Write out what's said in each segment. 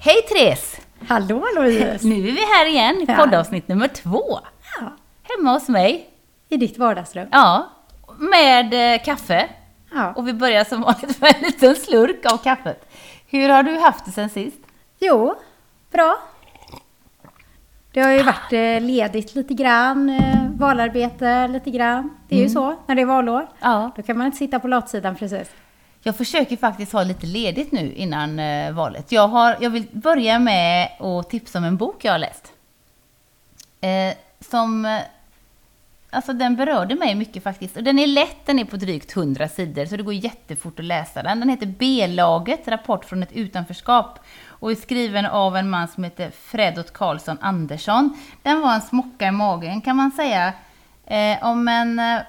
Hej Therese! Hallå Louise! Nu är vi här igen, Ja. poddavsnitt nummer två. Ja, Hemma hos mig. I ditt vardagsrum. Ja, med eh, kaffe. Ja. Och vi börjar som vanligt med en liten slurk av kaffet. Hur har du haft det sen sist? Jo, bra. Det har ju varit eh, ledigt lite grann, eh, valarbete lite grann. Det är ju så när det är valår. Ja, Då kan man inte sitta på latsidan precis jag försöker faktiskt ha lite ledigt nu innan eh, valet. Jag, har, jag vill börja med att tipsa om en bok jag har läst. Eh, som... Eh, alltså den berörde mig mycket faktiskt. Och den är lätt, den är på drygt 100 sidor, så det går jättefort att läsa den. Den heter B-laget, rapport från ett utanförskap. Och är skriven av en man som heter Fredot Karlsson Andersson. Den var en smocka i magen kan man säga. Eh, om en... Eh,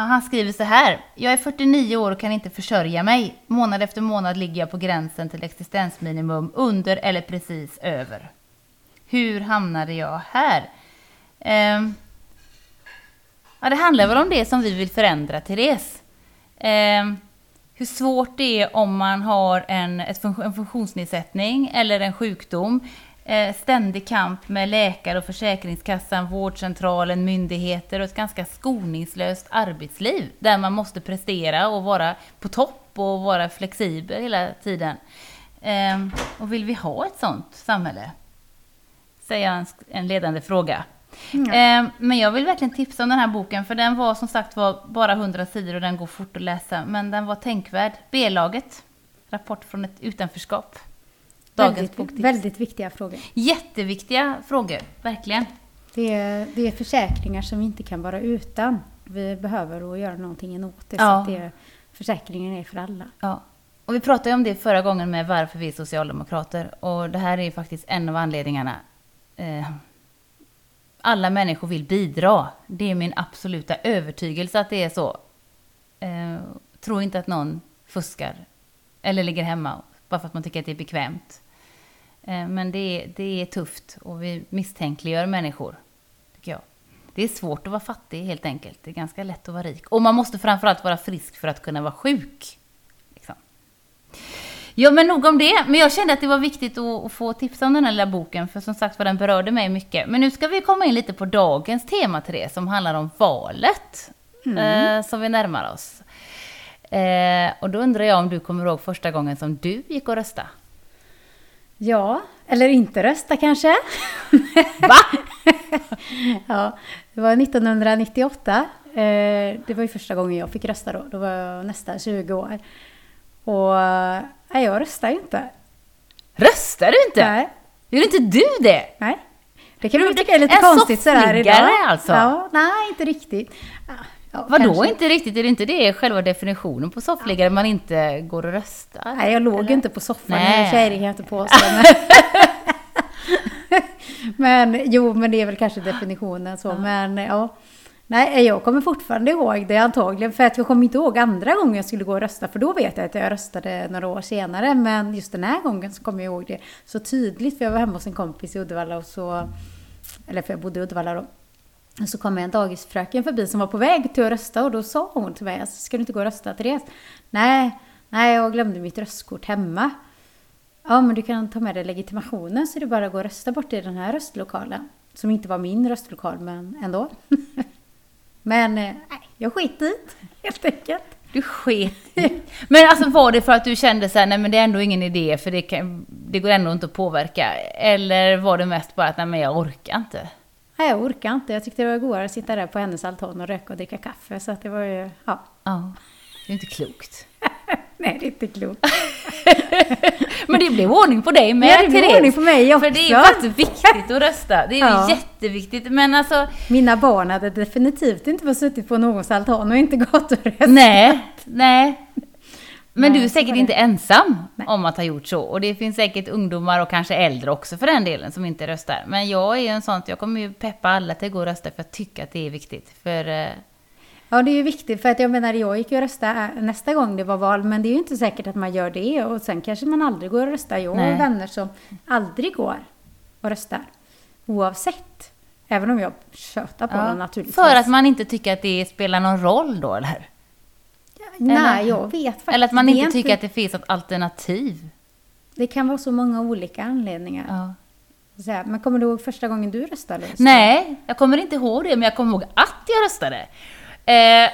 Ja, han skriver så här. Jag är 49 år och kan inte försörja mig. Månad efter månad ligger jag på gränsen till existensminimum, under eller precis över. Hur hamnade jag här? Eh, Ja, det handlar väl om det som vi vill förändra, Therese. Eh, hur svårt det är om man har en, ett fun- en funktionsnedsättning eller en sjukdom. Eh, ständig kamp med läkare och Försäkringskassan, vårdcentralen, myndigheter och ett ganska skoningslöst arbetsliv där man måste prestera och vara på topp och vara flexibel hela tiden. Eh, och vill vi ha ett sånt samhälle? Säger jag en, ledande fråga. Eh, Men jag vill verkligen tipsa om den här boken, för den var som sagt var bara 100 sidor och den går fort att läsa. Men den var tänkvärd. B-laget, rapport från ett utanförskap. Dagens väldigt, boktips. väldigt viktiga frågor. Jätteviktiga frågor, verkligen. Det är, det är försäkringar som vi inte kan vara utan. Vi behöver att göra någonting åt det. Ja. Så att det, försäkringen är för alla. Ja. Och vi pratade om det förra gången med varför vi är socialdemokrater. Och det här är faktiskt en av anledningarna. Eh, alla människor vill bidra. Det är min absoluta övertygelse att det är så. Eh, tror inte att någon fuskar eller ligger hemma bara för att man tycker att det är bekvämt. Eh, men det är, det är tufft och vi misstänkliggör människor, tycker jag. Det är svårt att vara fattig helt enkelt. Det är ganska lätt att vara rik. Och man måste framförallt vara frisk för att kunna vara sjuk. Liksom. Ja, men nog om det. Men jag kände att det var viktigt att, få tipsa om den här lilla boken, för som sagt var den berörde mig mycket. Men nu ska vi komma in lite på dagens tema, Therese, som handlar om valet, eh, som vi närmar oss. Eh, och då undrar jag om du kommer ihåg första gången som du gick och rösta? Ja, eller inte rösta kanske. Va? Ja, det var 1998. Eh, Det var ju första gången jag fick rösta då. Då var jag nästan 20 år. Och nej, jag röstar ju inte. Röstar du inte? Nej. Gjorde inte du det? nej. Det kan Men tycka är lite konstigt sådär idag. soffliggare alltså? Ja, nej, inte riktigt. Ja, ja, Vadå kanske. inte riktigt? Är det inte det själva definitionen på soffliggare, man inte går och röstar? Nej, jag låg Eller? inte på soffan. Nej. Kan jag inte påstå. Men, men jo, men det är väl kanske definitionen så. Men ja. Nej, jag kommer fortfarande ihåg det antagligen. För att jag kommer inte ihåg andra gången jag skulle gå och rösta. För då vet jag att jag röstade några år senare. Men just den här gången så kommer jag ihåg det så tydligt. För jag var hemma hos en kompis i Uddevalla och så... Eller för jag bodde i Uddevalla då. Och så kom en dagisfröken förbi som var på väg till att rösta och då sa hon till mig, alltså, ska du inte gå och rösta Therese? Nej, nej jag glömde mitt röstkort hemma. Ja, men du kan ta med dig legitimationen så det bara att gå och rösta bort i den här röstlokalen. Som inte var min röstlokal, men ändå. men eh, nej, jag skit i helt enkelt. Du sket. Men alltså var det för att du kände så här, nej men det är ändå ingen idé för det, kan, det går ändå inte att påverka? Eller var det mest bara att, nej men jag orkar inte? Nej, jag orkar inte. Jag tyckte det var godare att sitta där på hennes altan och röka och dricka kaffe. Så att det var ju, ja. Ja, det är inte klokt. Nej, det är inte klokt. Men det blev ordning på dig med, Ja, det blev Therese. ordning på mig För det är också. faktiskt viktigt att rösta. Det är Ja. jätteviktigt. Men alltså, Mina barn hade definitivt inte fått suttit på någons altan och inte gått och röstat. nej, nej. Men Nej, du är säkert inte ensam Nej. om att ha gjort så. Och det finns säkert ungdomar och kanske äldre också för den delen som inte röstar. Men jag är ju en sån, jag kommer ju peppa alla till att gå och rösta för jag tycker att det är viktigt. För eh, Ja, det är ju viktigt för att jag menar, jag gick ju och rösta nästa gång det var val, men det är ju inte säkert att man gör det och sen kanske man aldrig går och röstar. Jag har vänner som aldrig går och röstar, oavsett. Även om jag tjötar på dem naturligtvis. för att man inte tycker att det spelar någon roll då, eller? Nej, eller- jag vet faktiskt Eller att man inte tycker att det finns ett alternativ. Det kan vara så många olika anledningar. Ja. Så här, Men kommer du ihåg första gången du röstade? Lisa? Nej, jag kommer inte ihåg det, men jag kommer ihåg att jag röstade. Eh.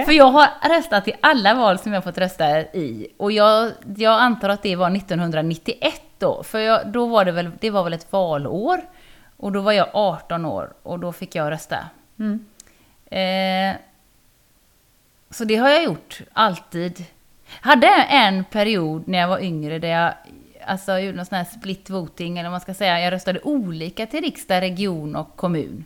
För jag har röstat i alla val som jag fått rösta i. Och jag, jag antar att det var 1991 då. För jag, då var det väl, det var väl ett valår. Och då var jag 18 år och då fick jag rösta. Mm. Eh, så det har jag gjort, alltid. Hade en period när jag var yngre där jag alltså, gjorde någon sån här split voting, eller vad man ska säga. Jag röstade olika till riksdag, region och kommun.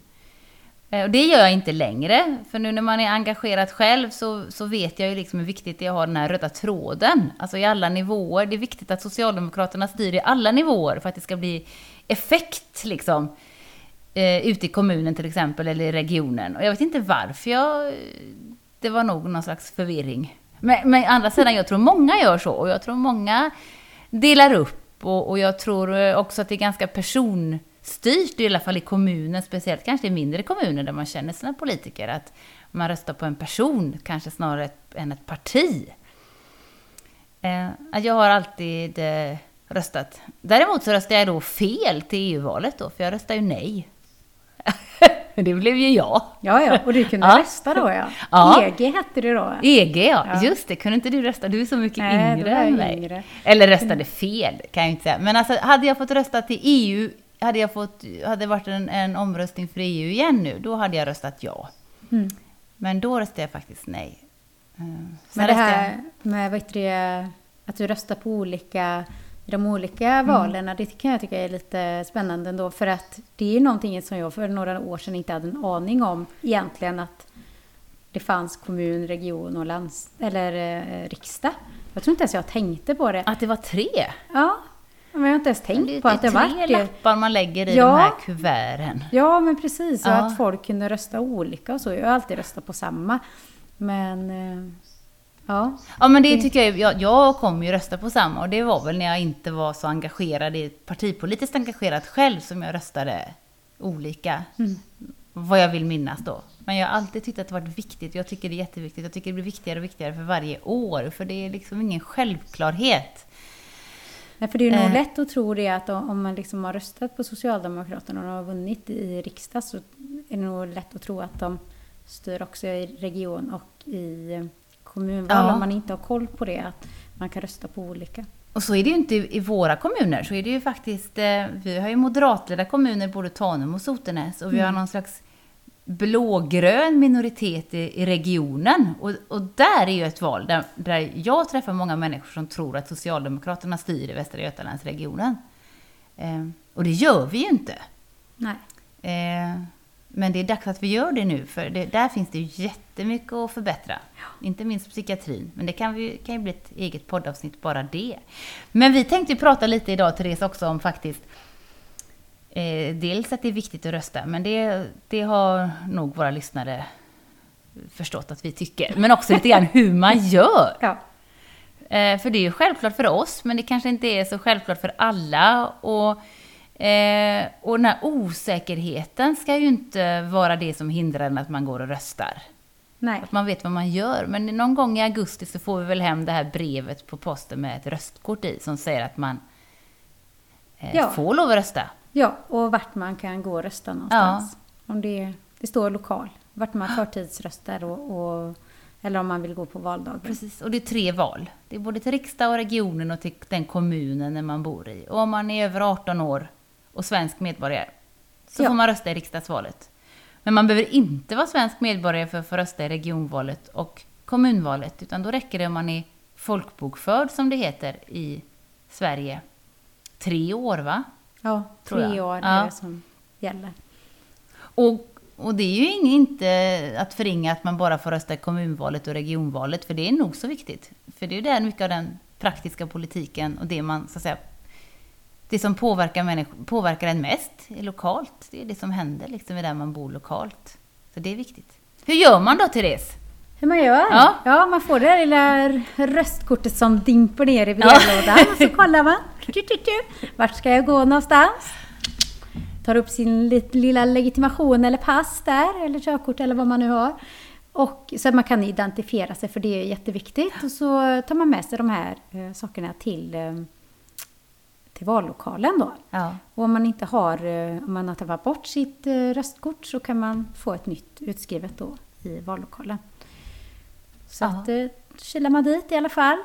Eh, och det gör jag inte längre, för nu när man är engagerad själv så, så vet jag ju liksom hur viktigt det är att ha den här röda tråden, alltså i alla nivåer. Det är viktigt att Socialdemokraterna styr i alla nivåer för att det ska bli effekt liksom. Eh, ute i kommunen till exempel, eller i regionen. Och jag vet inte varför jag... Det var nog någon slags förvirring. Men, men andra sidan, jag tror många gör så. Och jag tror många delar upp. Och, och jag tror eh, också att det är ganska personstyrt, i alla fall i kommunen, speciellt kanske i mindre kommuner där man känner sina politiker, att man röstar på en person, kanske snarare ett, än ett parti. Eh, jag har alltid eh, röstat. Däremot så röstade jag då fel till EU-valet då, för jag röstade ju nej det blev ju jag. Ja, ja, och du kunde Ja. rösta då ja. Ja. EG hette det då. EG ja. Ja. just det. Kunde inte du rösta? Du är så mycket Nej, yngre än mig. yngre. Eller röstade fel, kan jag inte säga. Men alltså, hade jag fått rösta till EU, hade jag fått, hade det varit en, en omröstning för EU igen nu, då hade jag röstat ja. Mm. Men då röstade jag faktiskt nej. Eh, sen Men det här med vad heter det, att du röstar på olika, i de olika valen, det kan jag tycka är lite spännande ändå. För att det är någonting som jag för några år sedan inte hade en aning om egentligen att det fanns kommun, region och lands, eller eh, riksdag. Jag tror inte ens jag tänkte på det. Att det var tre? Ja, men jag har inte ens tänkt det, på det att det är var tre det. lappar man lägger i Ja. de här kuverten. Ja, men precis. Och Ja. att folk kunde rösta olika och så. Jag har alltid röstat på samma. Men, eh, ja. Ja men det tycker jag, jag, jag kommer ju rösta på samma och det var väl när jag inte var så engagerad i partipolitiskt engagerad själv som jag röstade olika. Vad jag vill minnas då. Men jag har alltid tyckt att det varit viktigt. Jag tycker det är jätteviktigt. Jag tycker det blir viktigare och viktigare för varje år. För det är liksom ingen självklarhet. Nej, för det är nog Eh. lätt att tro det att om man liksom har röstat på Socialdemokraterna och har vunnit i riksdag så är det nog lätt att tro att de styr också i region och i kommunval Ja. om man inte har koll på det, att man kan rösta på olika. Och så är det ju inte i våra kommuner. Så är det ju faktiskt, eh, vi har ju moderatledda kommuner, både Tanum och Sotenäs. Och vi har någon slags blågrön minoritet i, i regionen. Och, och där är ju ett val där, där jag träffar många människor som tror att Socialdemokraterna styr i Västra Götalandsregionen. Eh, och det gör vi ju inte. Nej. Eh, men det är dags att vi gör det nu, för det, där finns det ju jättemycket att förbättra. Inte minst psykiatrin, men det kan, vi, kan ju bli ett eget poddavsnitt bara det. Men vi tänkte prata lite idag, Therese, också om faktiskt eh, dels att det är viktigt att rösta, men det, det har nog våra lyssnare förstått att vi tycker. Men också lite grann hur man gör. Ja. Eh, för det är ju självklart för oss, men det kanske inte är så självklart för alla. Och, eh, och den här osäkerheten ska ju inte vara det som hindrar en att man går och röstar. Nej. Att man vet vad man gör. Men någon gång i augusti så får vi väl hem det här brevet på posten med ett röstkort i som säger att man eh, Ja. får lov att rösta. Ja, och vart man kan gå och rösta någonstans. Om det, det står lokal, vart man förtidsröstar och, och, eller om man vill gå på valdagen. Precis, och det är tre val. Det är både till riksdag och regionen och till den kommunen där man bor i. Och om man är över 18 år och svensk medborgare så Ja. får man rösta i riksdagsvalet. Men man behöver inte vara svensk medborgare för att få rösta i regionvalet och kommunvalet, utan då räcker det om man är folkbokförd, som det heter, i Sverige. Tre år, va? Ja, tre år Ja. är det som gäller. Och, och det är ju inte att förringa att man bara får rösta i kommunvalet och regionvalet, för det är nog så viktigt. För det är ju där mycket av den praktiska politiken och det man, så att säga, det som påverkar, påverkar en mest är lokalt. Det är det som händer liksom där man bor lokalt. Så det är viktigt. Hur gör man då, Therese? Hur man gör? Ja. man får det där lilla röstkortet som dimper ner i Ja. brevlådan. Och så kollar man. Vart ska jag gå någonstans? Tar upp sin lilla legitimation eller pass där, eller körkort eller vad man nu har. Och så att man kan identifiera sig, för det är jätteviktigt. Och så tar man med sig de här eh, sakerna till, eh, till vallokalen då. Ja. Och om man inte har, eh, om man har tappat bort sitt eh, röstkort så kan man få ett nytt utskrivet då i vallokalen. Så Ja. att eh, kilar man dit i alla fall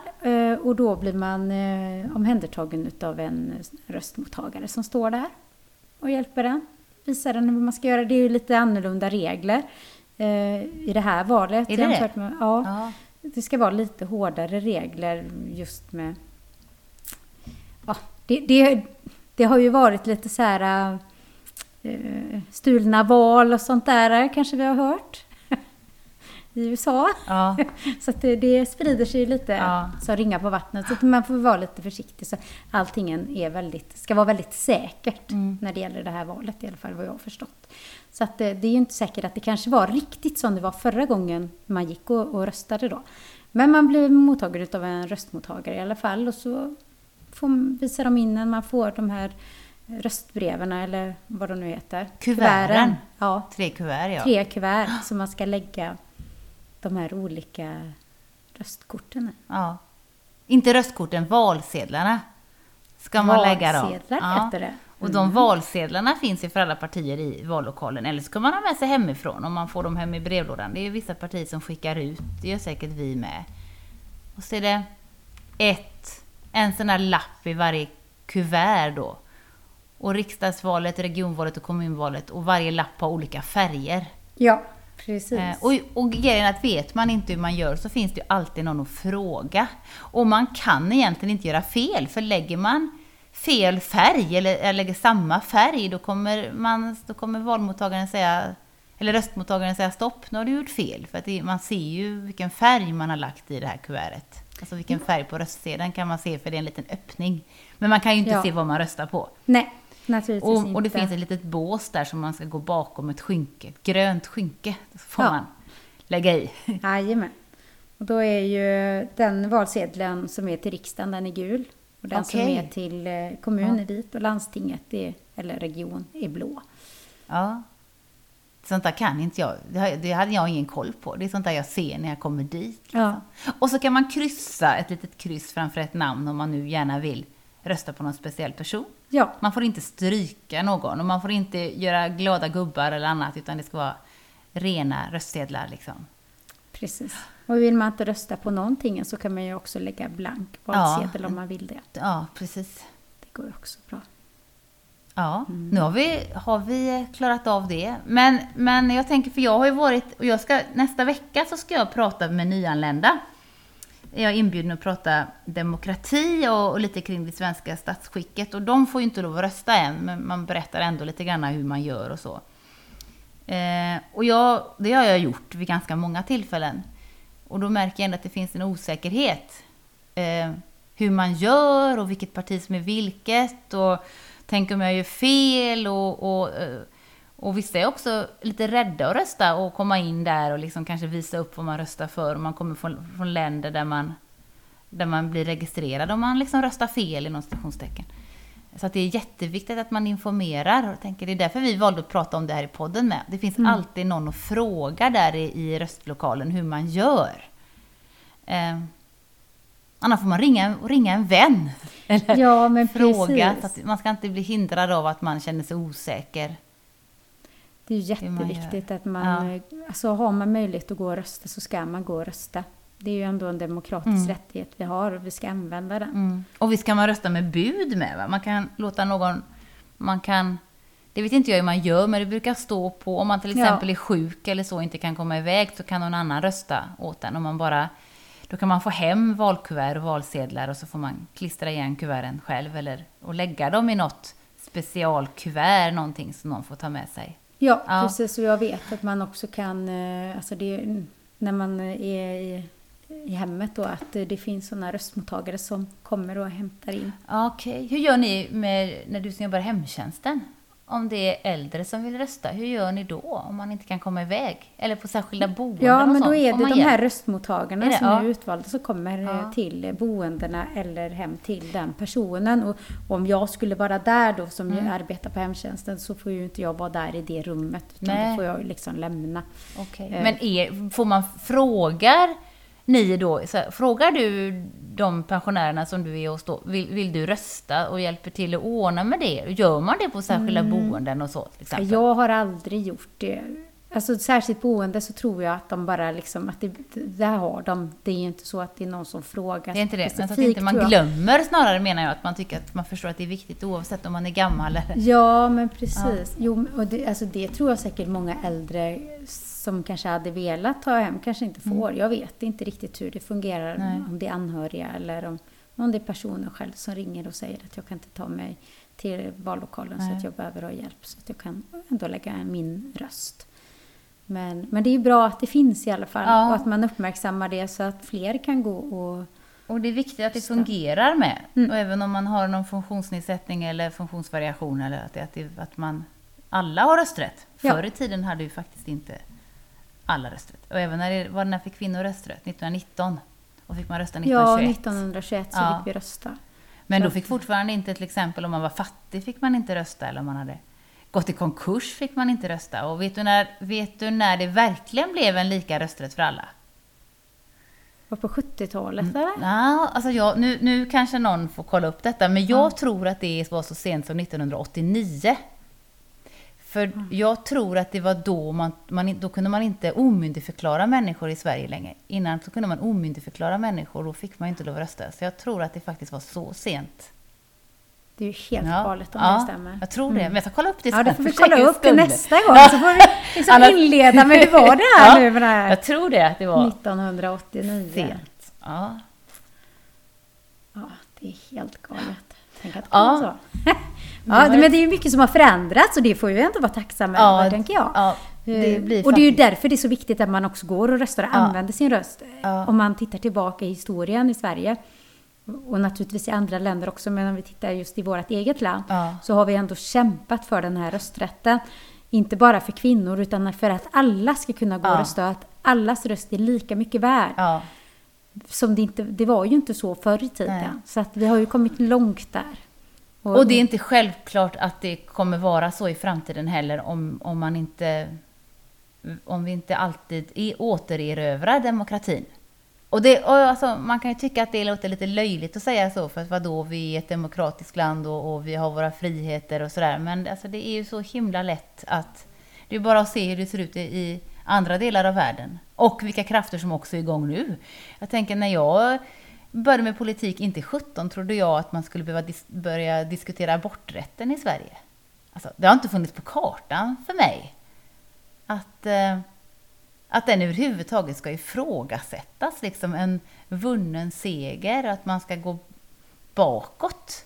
och då blir man omhändertagen utav en röstmottagare som står där och hjälper en. Visar den hur man ska göra. Det är ju lite annorlunda regler i det här valet. Är det det? jämfört Med, ja, Ja. det ska vara lite hårdare regler just med... Ja, det, det, det har ju varit lite så här eh, stulna val och sånt där kanske vi har hört i USA. Ja. Så att det, det sprider sig lite Ja. som ringar på vattnet. Så att man får vara lite försiktig. Så allting är väldigt, ska vara väldigt säkert Mm. när det gäller det här valet i alla fall vad jag har förstått. Så att det, det är ju inte säkert att det kanske var riktigt som det var förra gången man gick och, och röstade då. Men man blir mottagare av en röstmottagare i alla fall och så får, visar de in man får de här röstbreven eller vad de nu heter. Kuverten. Ja, Tre kuvert, ja. tre kuvert som man ska lägga de här olika röstkorten i. ja. Inte röstkorten, valsedlarna. Ska man lägga dem. Valsedlar Ja. heter det. Och de valsedlarna finns ju för alla partier i vallokalen. Eller så kan man ha med sig hemifrån om man får dem hem i brevlådan. Det är ju vissa partier som skickar ut. Det gör säkert vi med. Och så är det ett, en sån där lapp i varje kuvert då. Och riksdagsvalet, regionvalet och kommunvalet. Och varje lapp har olika färger. Ja, precis. Eh, och, och grejen är att vet man inte hur man gör så finns det ju alltid någon att fråga. Och man kan egentligen inte göra fel, för lägger man fel färg eller, eller lägger samma färg, då kommer, man, då kommer valmottagaren säga, eller röstmottagaren säga stopp, nu har du gjort fel. För att det, man ser ju vilken färg man har lagt i det här kuvertet. Alltså vilken färg på röstsedeln kan man se, för det är en liten öppning. Men man kan ju inte Ja. se vad man röstar på. Nej, naturligtvis Och, inte. och det finns ett litet bås där som man ska gå bakom ett skynke, ett grönt skynke. Så får Ja. man lägga i. Jajamän. Och då är ju den valsedeln som är till riksdagen, den är gul. Och den som Okej. är till eh, kommun Ja. är vit och landstinget, är, eller region, är blå. Ja. Sånt där kan inte jag. Det hade jag ingen koll på. Det är sånt där jag ser när jag kommer dit. Ja. Och så kan man kryssa ett litet kryss framför ett namn om man nu gärna vill rösta på någon speciell person. Ja, Man får inte stryka någon och man får inte göra glada gubbar eller annat utan det ska vara rena röstsedlar liksom. precis. Och vill man inte rösta på någonting så kan man ju också lägga blank valsedel om man vill det. Ja, precis. Det går också bra. Ja, nu har vi, har vi klarat av det. Men, men jag tänker, för jag har ju varit, och jag ska, nästa vecka så ska jag prata med nyanlända. Jag är inbjuden att prata demokrati och, och lite kring det svenska statsskicket. Och de får ju inte lov att rösta än, men man berättar ändå lite grann hur man gör och så. Eh, och jag, det har jag gjort vid ganska många tillfällen. Och då märker jag ändå att det finns en osäkerhet. Eh, hur man gör och vilket parti som är vilket. Och tänk om jag gör fel. Och, och, eh, och vissa är också lite rädda att rösta och komma in där och liksom kanske visa upp vad man röstar för. Och man kommer från, från länder där man, där man blir registrerad om man liksom röstar fel inom stationstecken. Så att det är jätteviktigt att man informerar. Och tänker, det är därför vi valde att prata om det här i podden med. Det finns alltid någon att fråga där i, i röstlokalen hur man gör. Eh, annars får man ringa, ringa en vän. Eller Ja, men fråga. precis. Man ska inte bli hindrad av att man känner sig osäker. Det är hur man jätteviktigt att man, alltså har man möjlighet att gå och rösta så ska man gå och rösta. Det är ju ändå en demokratisk Mm. rättighet vi har och vi ska använda den. Mm. Och visst kan man rösta med bud med va? Man kan låta någon... Man kan... Det vet inte jag hur man gör, men det brukar stå på... Om man till Ja. exempel är sjuk eller så inte kan komma iväg så kan någon annan rösta åt en. Om man bara... Då kan man få hem valkuvert och valsedlar och så får man klistra igen kuverten själv eller och lägga dem i något specialkuvert, någonting som någon får ta med sig. Ja, Ja. precis. Och jag vet att man också kan, eh, alltså det, när man är i, i hemmet då, att det finns sådana röstmottagare som kommer och hämtar in. Okej, hur gör ni med, när du som jobbar i hemtjänsten? Om det är äldre som vill rösta, hur gör ni då om man inte kan komma iväg? Eller på särskilda boenden Ja, och men då sånt? är Får det de här röstmottagarna Är som Ja. är utvalda som kommer eh, Ja. till boendena eller hem till den personen. Och om jag skulle vara där då som Mm. arbetar på hemtjänsten så får ju inte jag vara där i det rummet. Utan Nej. då får jag liksom lämna. Okej. Eh. Men är, får man frågar ni då, här, frågar du de pensionärerna som du är hos då, vill, vill du rösta och hjälper till att ordna med det? Gör man det på särskilda boenden och så? Jag har aldrig gjort det. Alltså särskilt boende så tror jag att de bara liksom, att det, det har de. Det är ju inte så att det är någon som frågar Det är inte det, men så att inte man glömmer snarare menar jag, att man tycker att man förstår att det är viktigt oavsett om man är gammal eller... Ja, men precis. Jo, och det, alltså det tror jag säkert många äldre som kanske hade velat ta hem kanske inte får. Jag vet inte riktigt hur det fungerar, Mm. Nej. om det är anhöriga eller om, om det är personen själv som ringer och säger att jag kan inte ta mig till vallokalen så Nej. att jag behöver ha hjälp så att jag kan ändå lägga min röst. Men, men det är ju bra att det finns i alla fall Ja. och att man uppmärksammar det så att fler kan gå och Och det är viktigt att det fungerar med. Mm. Och även om man har någon funktionsnedsättning eller funktionsvariation eller att, det, att, det, att man alla har rösträtt. Förr i tiden hade ju faktiskt inte alla rösträtt. Och även när, det, var när fick kvinnor rösträtt? 1919. Och fick man rösta Ja, 1921. 1921 så Ja. fick vi rösta. Men då fick fortfarande inte, till exempel om man var fattig fick man inte rösta eller om man hade gått i konkurs fick man inte rösta. Och vet du när, vet du när det verkligen blev en lika rösträtt för alla? Var på 70-talet Mm. eller? Ja, alltså jag, nu, nu kanske någon får kolla upp detta, men jag tror att det var så sent som 1989. För jag tror att det var då man, man, då kunde man inte omyndigförklara människor i Sverige längre. Innan så kunde man omyndigförklara människor, och då fick man inte lov att rösta. Så jag tror att det faktiskt var så sent. Det är ju helt Ja, galet om ja, det stämmer. Jag tror det, men jag ska kolla upp det Ja, det får vi kolla upp det nästa gång. Så får vi liksom Annars- inleda med hur var det här Ja, nu med det här Jag tror det, att det var 1989. sent. Ja. Ja, det är helt galet. Tänk att det ja. så. Ja, men det är ju mycket som har förändrats och det får ju ändå vara tacksamma Ja, över, tänker jag. ja, det Eh, och det är ju därför det är så viktigt att man också går och röstar och Ja. använder sin röst. Ja. Om man tittar tillbaka i historien i Sverige och naturligtvis i andra länder också, men om vi tittar just i vårt eget land så har vi ändå kämpat för den här rösträtten. Inte bara för kvinnor utan för att alla ska kunna gå och rösta att allas röst är lika mycket värd. Som det, inte, det var ju inte så förr i tiden. Nej. Så att vi har ju kommit långt där. Och det är inte självklart att det kommer vara så i framtiden heller om, om man inte om vi inte alltid är, återerövrar demokratin. Och, det, och alltså, man kan ju tycka att det låter lite löjligt att säga så, för att vadå, vi är ett demokratiskt land och, och vi har våra friheter och sådär. Men alltså, det är ju så himla lätt att... Det är bara att se hur det ser ut i, i andra delar av världen. Och vilka krafter som också är igång nu. Jag tänker när jag började med politik, inte 17 trodde jag att man skulle behöva dis börja diskutera aborträtten i Sverige. Alltså, det har inte funnits på kartan för mig. Att, eh, att den överhuvudtaget ska ifrågasättas, liksom en vunnen seger, att man ska gå bakåt.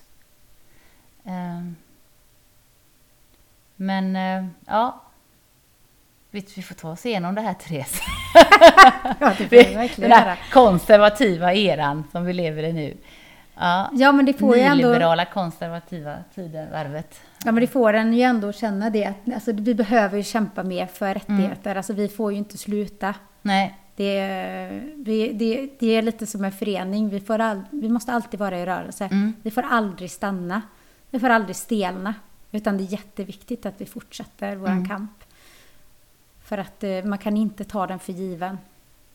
Eh, men eh, ja, vi, får ta oss igenom det här Therese. Ja, det får vi verkligen Den göra. här konservativa eran som vi lever i nu. Ja, Ja, men det får ju ändå... nyliberala konservativa tidevarvet. Ja, men det får en ju ändå känna det att alltså, vi behöver ju kämpa mer för rättigheter. Mm. Alltså, vi får ju inte sluta. Nej, Det är, vi, det, det är lite som en förening. Vi, får all, vi måste alltid vara i rörelse. Mm. Vi får aldrig stanna. Vi får aldrig stelna. Utan det är jätteviktigt att vi fortsätter vår Mm. kamp. För att eh, man kan inte ta den för given.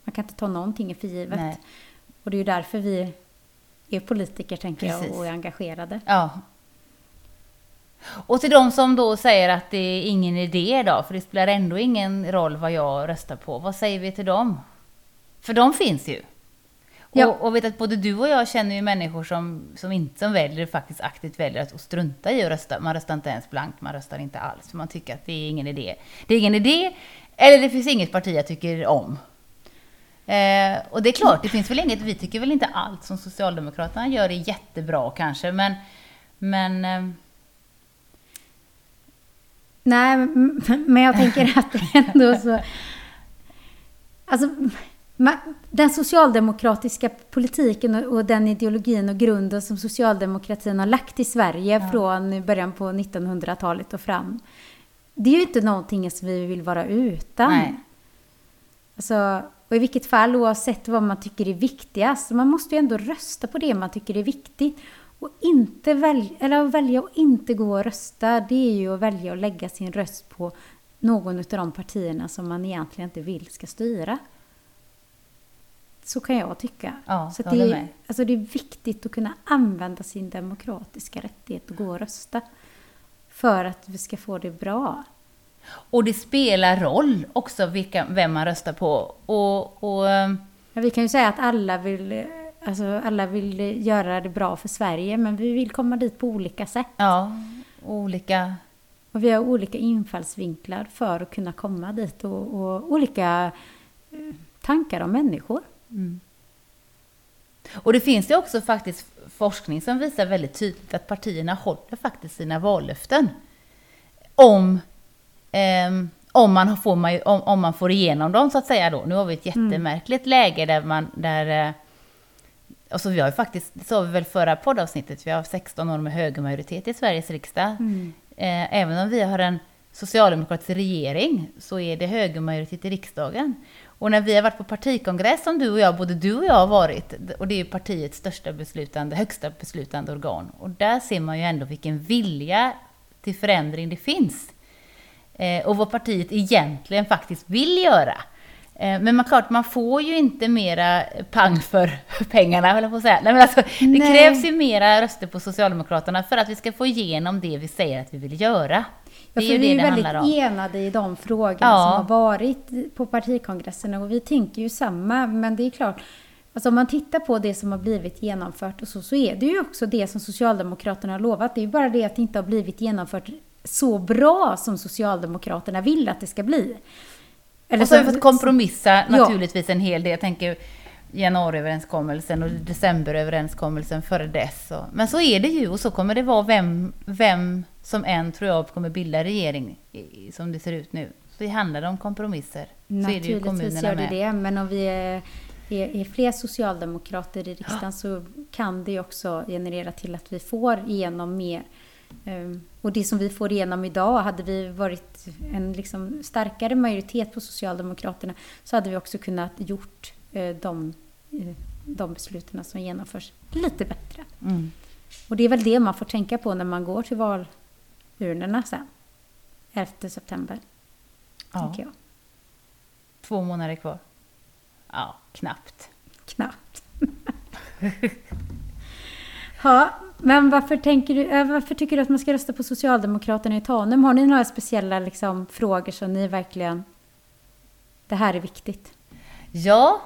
Man kan inte ta någonting för givet. nej. Och det är ju därför vi är politiker, tänker Precis. jag, och är engagerade. Ja. Och till de som då säger att det är ingen idé då, för det spelar ändå ingen roll vad jag röstar på. Vad säger vi till dem? För de finns ju. Ja. Och, och vet att både du och jag känner ju människor som, som inte som väljer, faktiskt aktivt väljer att strunta i att rösta. Man röstar inte ens blankt, man röstar inte alls. För man tycker att det är ingen idé. Det är ingen idé, eller det finns inget parti jag tycker om. Eh, och det är klart, det finns väl inget, vi tycker väl inte allt som Socialdemokraterna gör är jättebra kanske, men, men eh, Nej, men jag tänker att det ändå så... Alltså, den socialdemokratiska politiken och, och den ideologin och grunden som socialdemokratin har lagt i Sverige Ja. från början på 1900-talet och fram. Det är ju inte någonting som vi vill vara utan. Nej. Alltså, och i vilket fall, oavsett vad man tycker är viktigast, man måste ju ändå rösta på det man tycker är viktigt. Och inte välja, eller att välja att inte gå och rösta, det är ju att välja att lägga sin röst på någon av de partierna som man egentligen inte vill ska styra. Så kan jag tycka. Ja, Så att det, är, alltså det är viktigt att kunna använda sin demokratiska rättighet och gå och rösta. För att vi ska få det bra. Och det spelar roll också vilka, vem man röstar på. Och, och ehm, Ja, vi kan ju säga att alla vill, alltså alla vill göra det bra för Sverige, men vi vill komma dit på olika sätt. ja, olika... Och vi har olika infallsvinklar för att kunna komma dit och, och olika eh, tankar om människor. Mm. Och det finns ju också faktiskt forskning som visar väldigt tydligt att partierna håller faktiskt sina vallöften. Om, ehm, om, man får, om, om man får igenom dem så att säga då. Nu har vi ett jättemärkligt läge där man, där eh, Alltså vi har ju faktiskt, det sa vi väl förra poddavsnittet, vi har 16 år med högermajoritet i Sveriges riksdag. Eh, även om vi har en socialdemokratisk regering så är det högermajoritet i riksdagen. Och när vi har varit på partikongress som du och jag, både du och jag har varit, och det är ju partiets största beslutande, högsta beslutande organ. Och där ser man ju ändå vilken vilja till förändring det finns. Eh, och vad partiet egentligen faktiskt vill göra. Eh, men man, klart, man får ju inte mera pang för pengarna, höll jag på att säga. Nej, men alltså, det Nej. krävs ju mera röster på Socialdemokraterna för att vi ska få igenom det vi säger att vi vill göra. Det är Ja, för ju vi är ju väldigt enade i de frågorna Ja. som har varit på partikongresserna och vi tänker ju samma, men det är klart, alltså om man tittar på det som har blivit genomfört och så, så är det ju också det som Socialdemokraterna har lovat. Det är ju bara det att det inte har blivit genomfört så bra som Socialdemokraterna vill att det ska bli. Eller och så har vi fått kompromissa Ja. naturligtvis en hel del. Jag tänker januariöverenskommelsen och decemberöverenskommelsen före dess. Och, men så är det ju och så kommer det vara vem, vem som än tror jag kommer bilda regering i- som det ser ut nu. Så det handlar om kompromisser. Så är det ju Naturligtvis kommunerna gör det det, men om vi är, är, är fler socialdemokrater i riksdagen så kan det ju också generera till att vi får igenom mer. Ehm, Och det som vi får igenom idag, hade vi varit en liksom starkare majoritet på Socialdemokraterna så hade vi också kunnat gjort eh, de, eh, de besluten som genomförs lite bättre. Mm. Och det är väl det man får tänka på när man går till valurnorna sen. 11 september, Ja, tänker jag. två månader kvar. Ja, knappt. Knappt. ja, men varför, tänker du, eh, varför tycker du att man ska rösta på Socialdemokraterna i Tanum? Har ni några speciella liksom, frågor som ni verkligen... Det här är viktigt. Ja,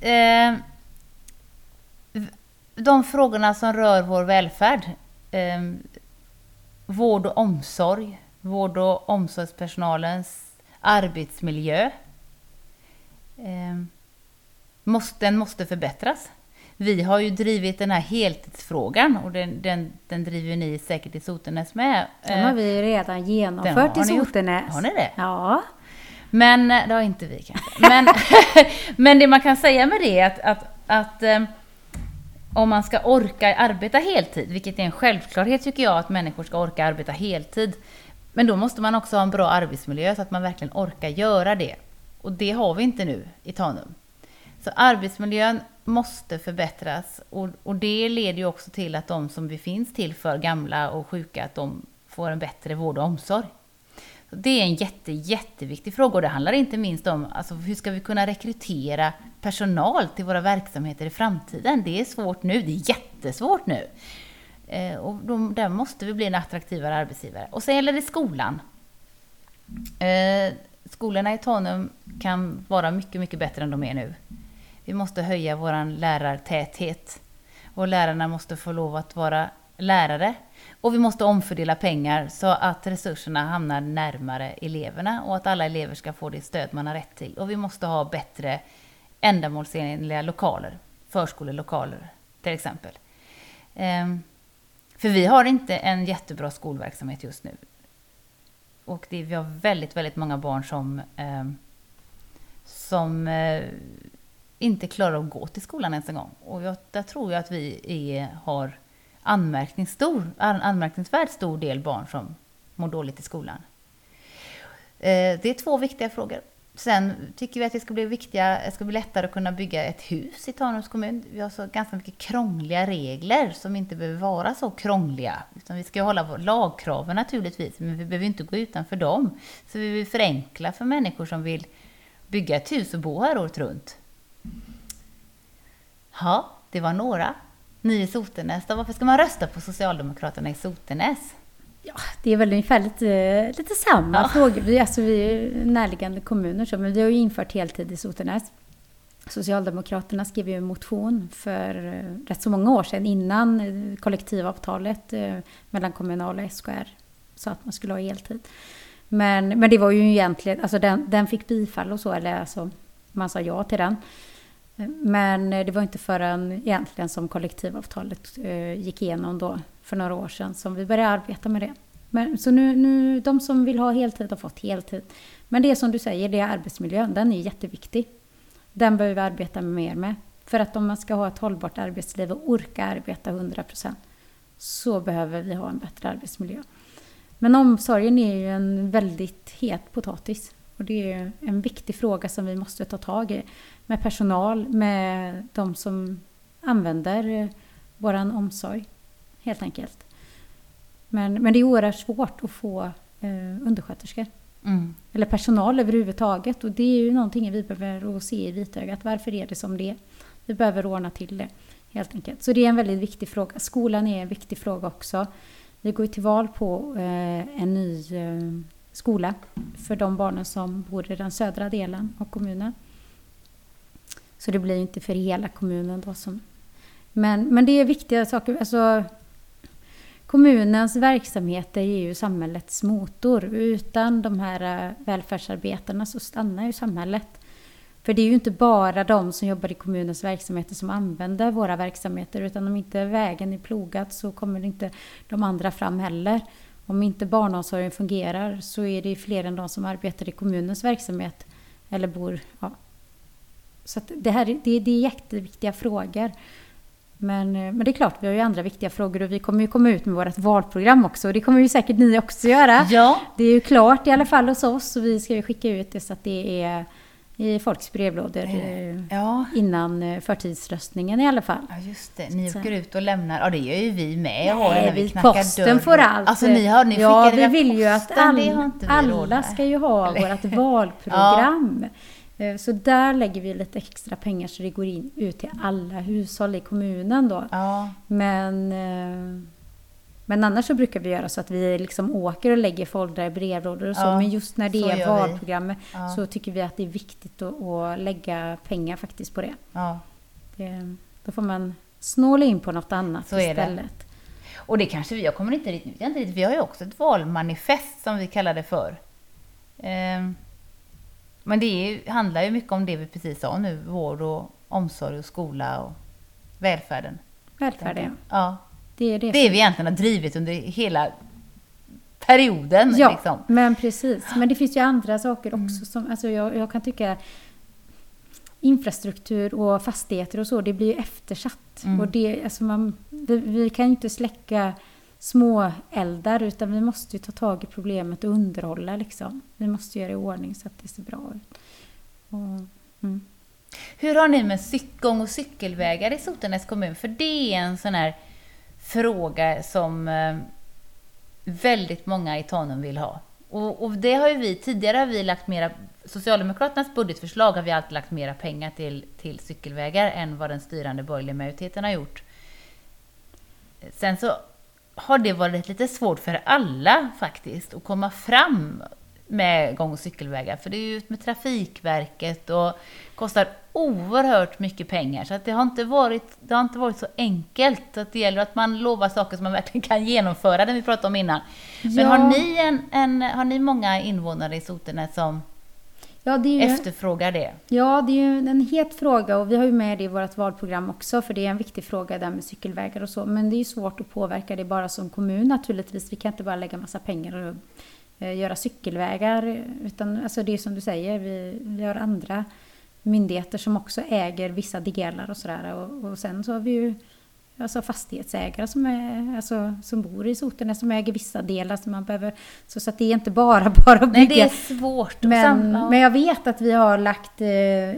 eh, de frågorna som rör vår välfärd. Eh, vård och omsorg, vård och omsorgspersonalens arbetsmiljö. Eh, måste, den måste förbättras. Vi har ju drivit den här heltidsfrågan och den, den, den driver ni säkert i Sotenäs med. Den har vi redan genomfört i. Sotenäs. Har ni det? Ja. Men eh, det har inte vi kanske. Men, men det man kan säga med det är att, att, att eh, om man ska orka arbeta heltid, vilket är en självklarhet tycker jag, att människor ska orka arbeta heltid. Men då måste man också ha en bra arbetsmiljö så att man verkligen orkar göra det. Och det har vi inte nu i Tanum. Så arbetsmiljön måste förbättras och, och det leder ju också till att de som vi finns till för, gamla och sjuka, att de får en bättre vård och omsorg. Så Det är en jätte, jätteviktig fråga och det handlar inte minst om alltså, hur ska vi kunna rekrytera personal till våra verksamheter i framtiden. Det är svårt nu, det är jättesvårt nu. Eh, och då, där måste vi bli en attraktivare arbetsgivare. Och sen gäller det skolan. Eh, skolorna i Tanum kan vara mycket, mycket bättre än de är nu. Vi måste höja vår lärartäthet. Och lärarna måste få lov att vara lärare. Och vi måste omfördela pengar så att resurserna hamnar närmare eleverna och att alla elever ska få det stöd man har rätt till. Och vi måste ha bättre ändamålsenliga lokaler, förskolelokaler till exempel. Ehm, för vi har inte en jättebra skolverksamhet just nu. Och det, vi har väldigt, väldigt många barn som, ehm, som eh, inte klarar att gå till skolan ens en gång. Och jag, där tror jag att vi är, har anmärkningsstor, anmärkningsvärt stor del barn som mår dåligt i skolan. Eh, det är två viktiga frågor. Sen tycker vi att det ska bli, viktiga, det ska bli lättare att kunna bygga ett hus i Tanums kommun. Vi har så ganska mycket krångliga regler som inte behöver vara så krångliga. Utan vi ska hålla lagkraven naturligtvis, men vi behöver inte gå utanför dem. Så vi vill förenkla för människor som vill bygga ett hus och bo här året runt. Ja, det var några. Ni i Sotenäs då, varför ska man rösta på Socialdemokraterna i Sotenäs? Ja, det är väl ungefär lite, lite samma ja. frågor. Vi, alltså, vi är närliggande kommuner, så, men vi har ju infört heltid i Sotenäs. Socialdemokraterna skrev ju en motion för eh, rätt så många år sedan innan eh, kollektivavtalet eh, mellan Kommunal och SKR sa att man skulle ha heltid. Men, men det var ju egentligen, alltså den, den fick bifall och så, eller alltså man sa ja till den. Men eh, det var inte förrän egentligen som kollektivavtalet eh, gick igenom då för några år sedan som vi började arbeta med det. Men, så nu, nu, de som vill ha heltid har fått heltid. Men det är som du säger, det är arbetsmiljön, den är jätteviktig. Den behöver vi arbeta mer med. För att om man ska ha ett hållbart arbetsliv och orka arbeta 100% så behöver vi ha en bättre arbetsmiljö. Men omsorgen är ju en väldigt het potatis. Och det är en viktig fråga som vi måste ta tag i. Med personal, med de som använder vår omsorg helt enkelt. Men, men det är oerhört svårt att få eh, undersköterskor. Mm. Eller personal överhuvudtaget. Och det är ju någonting vi behöver se i vitögat. Varför är det som det är? Vi behöver ordna till det helt enkelt. Så det är en väldigt viktig fråga. Skolan är en viktig fråga också. Vi går till val på eh, en ny eh, skola för de barnen som bor i den södra delen av kommunen. Så det blir inte för hela kommunen då som... Men, men det är viktiga saker. Alltså, Kommunens verksamheter är ju samhällets motor. Utan de här eh, välfärdsarbetarna så stannar ju samhället. För det är ju inte bara de som jobbar i kommunens verksamheter som använder våra verksamheter. Utan om inte vägen är plogad så kommer inte de andra fram heller. Om inte barnomsorgen fungerar så är det fler än de som arbetar i kommunens verksamhet. Eller bor... Ja. Så det här det, det är jätteviktiga frågor. Men, eh, men det är klart, vi har ju andra viktiga frågor och vi kommer ju komma ut med vårt valprogram också. Och det kommer ju säkert ni också göra. Ja. Det är ju klart i alla fall hos oss och vi ska ju skicka ut det så att det är i folks brevlådor eh, ja. innan förtidsröstningen i alla fall. Ja, just det. Ni åker ut och lämnar, ja det gör ju vi med. Nej, vi, vi posten dörr. får allt. Alltså ni har, ni ja, vi vill ju att all, alla ska ju ha vårt valprogram. Ja. Eh, så där lägger vi lite extra pengar så det går in ut till alla hushåll i kommunen då. Ja. Men, eh, men annars så brukar vi göra så att vi liksom åker och lägger foldrar i brevlådor och så. Ja, men just när det är valprogrammet ja. så tycker vi att det är viktigt att, att lägga pengar faktiskt på det. det. Då får man snåla in på något annat så istället. Och det kanske vi, jag kommer inte riktigt, vi har ju också ett valmanifest som vi kallar det för. Um men det är, handlar ju mycket om det vi precis sa nu, vård och omsorg och skola och välfärden. Välfärden, ja. Det är det, det vi egentligen har drivit under hela perioden. Ja, liksom. men precis. Men det finns ju andra saker också. Mm. Som, alltså jag, jag kan tycka infrastruktur och fastigheter och så, det blir ju eftersatt. Mm. Och det, alltså man, vi, vi kan ju inte släcka små eldar utan vi måste ju ta tag i problemet och underhålla liksom. Vi måste göra i ordning så att det ser bra ut. Och, mm. Hur har ni med gång och cykelvägar i Sotenäs kommun? För det är en sån här fråga som eh, väldigt många i Tanum vill ha. Och, och, det har ju vi, tidigare har vi lagt mera, Socialdemokraternas budgetförslag har vi alltid lagt mera pengar till, till cykelvägar än vad den styrande borgerliga majoriteten har gjort. Sen så har det varit lite svårt för alla faktiskt att komma fram med gång och cykelvägar. För det är ju ut med Trafikverket och kostar oerhört mycket pengar. Så att det, har inte varit, det har inte varit så enkelt. Att det gäller att man lovar saker som man verkligen kan genomföra, det vi pratade om innan. Men ja. har, ni en, en, har ni många invånare i Sotenäs som ja, det ju, efterfrågar det. Ja, det är ju en het fråga och vi har ju med det i vårt valprogram också för det är en viktig fråga där med cykelvägar och så. Men det är ju svårt att påverka det bara som kommun naturligtvis. Vi kan inte bara lägga massa pengar och eh, göra cykelvägar utan alltså det är som du säger, vi, vi har andra myndigheter som också äger vissa delar och sådär. Och, och sen så har vi ju alltså fastighetsägare som, är, alltså, som bor i Sotenäs som äger vissa delar som man behöver. Så, så att det är inte bara, bara att bygga. Nej, det är svårt. Men, men jag vet att vi har lagt, eh,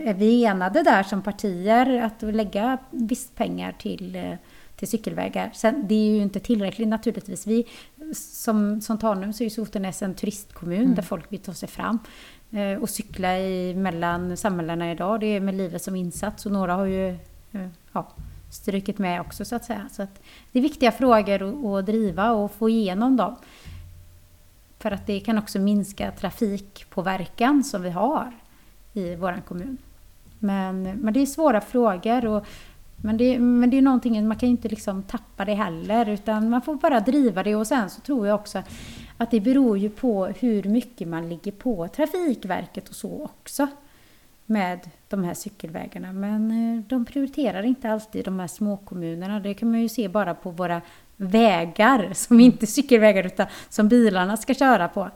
är vi enade där som partier att lägga visst pengar till eh, till cykelvägar. Sen, det är ju inte tillräckligt naturligtvis. Vi, som, som Tanum så är ju Sotenäs en turistkommun mm. där folk vill ta sig fram eh, och cykla i, mellan samhällena idag. Det är med livet som insats och några har ju eh, ja, strukit med också så att säga. Så att det är viktiga frågor att, att driva och få igenom dem. För att det kan också minska trafikpåverkan som vi har i vår kommun. Men, men det är svåra frågor och men det, men det är någonting, man kan ju inte liksom tappa det heller utan man får bara driva det och sen så tror jag också att det beror ju på hur mycket man ligger på Trafikverket och så också med de här cykelvägarna. Men eh, de prioriterar inte alltid de här småkommunerna. Det kan man ju se bara på våra vägar som inte är cykelvägar utan som bilarna ska köra på.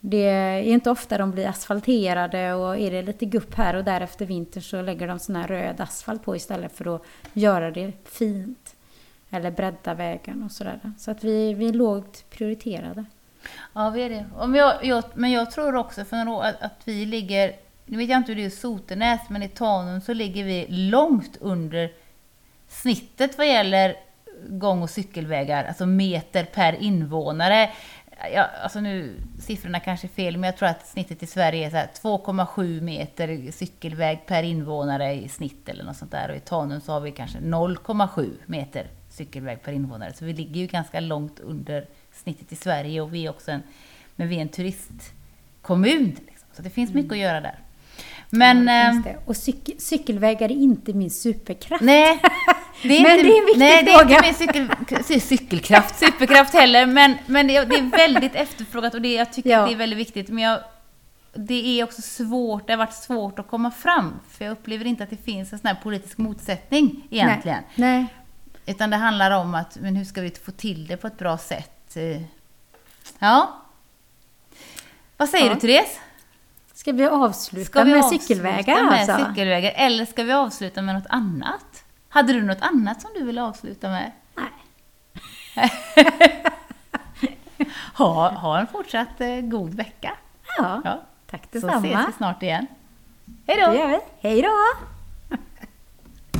Det är inte ofta de blir asfalterade och är det lite gupp här och där efter vintern så lägger de sån här röd asfalt på istället för att göra det fint. Eller bredda vägen och sådär. Så att vi, vi är lågt prioriterade. Ja, vi är det. Jag, jag, men jag tror också för några år att, att vi ligger, nu vet jag inte hur det är i Sotenäs, men i Tanum så ligger vi långt under snittet vad gäller gång och cykelvägar, alltså meter per invånare ja, alltså nu, siffrorna kanske är fel, men jag tror att snittet i Sverige är 2,7 meter cykelväg per invånare i snitt eller något sånt där. Och i Tanum så har vi kanske 0,7 meter cykelväg per invånare. Så vi ligger ju ganska långt under snittet i Sverige och vi är också en, men vi är en turistkommun. Liksom. Så det finns mycket mm. att göra där. Men, ja. Ehm, och cykel, cykelvägar är inte min superkraft. Nej, det är men inte, det är en viktig nej, fråga. det är inte min cykel, cykelkraft, superkraft heller. Men, men det, är, det är väldigt efterfrågat och det, jag tycker ja. att det är väldigt viktigt. Men jag, det är också svårt, det har varit svårt att komma fram. För jag upplever inte att det finns en sån här politisk motsättning egentligen. Nej. nej. Utan det handlar om att, men hur ska vi få till det på ett bra sätt? Ja. Vad säger ja. du Therese? Ska vi avsluta ska vi med avsluta cykelvägar med alltså? cykelvägar eller ska vi avsluta med något annat? Hade du något annat som du ville avsluta med? Nej. ha, ha en fortsatt eh, god vecka. Ja, ja. tack detsamma. Så ses vi snart igen. Hej då! Hej då!